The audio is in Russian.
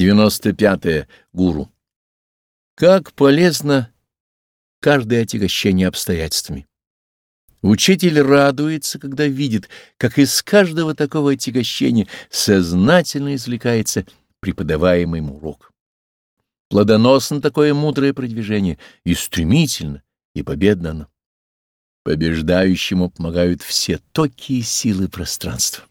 95. -е. Гуру. Как полезно каждое отягощение обстоятельствами. Учитель радуется, когда видит, как из каждого такого отягощения сознательно извлекается преподаваемый ему урок. Плодоносно такое мудрое продвижение, и стремительно, и победно оно. Побеждающему помогают все токи и силы пространства.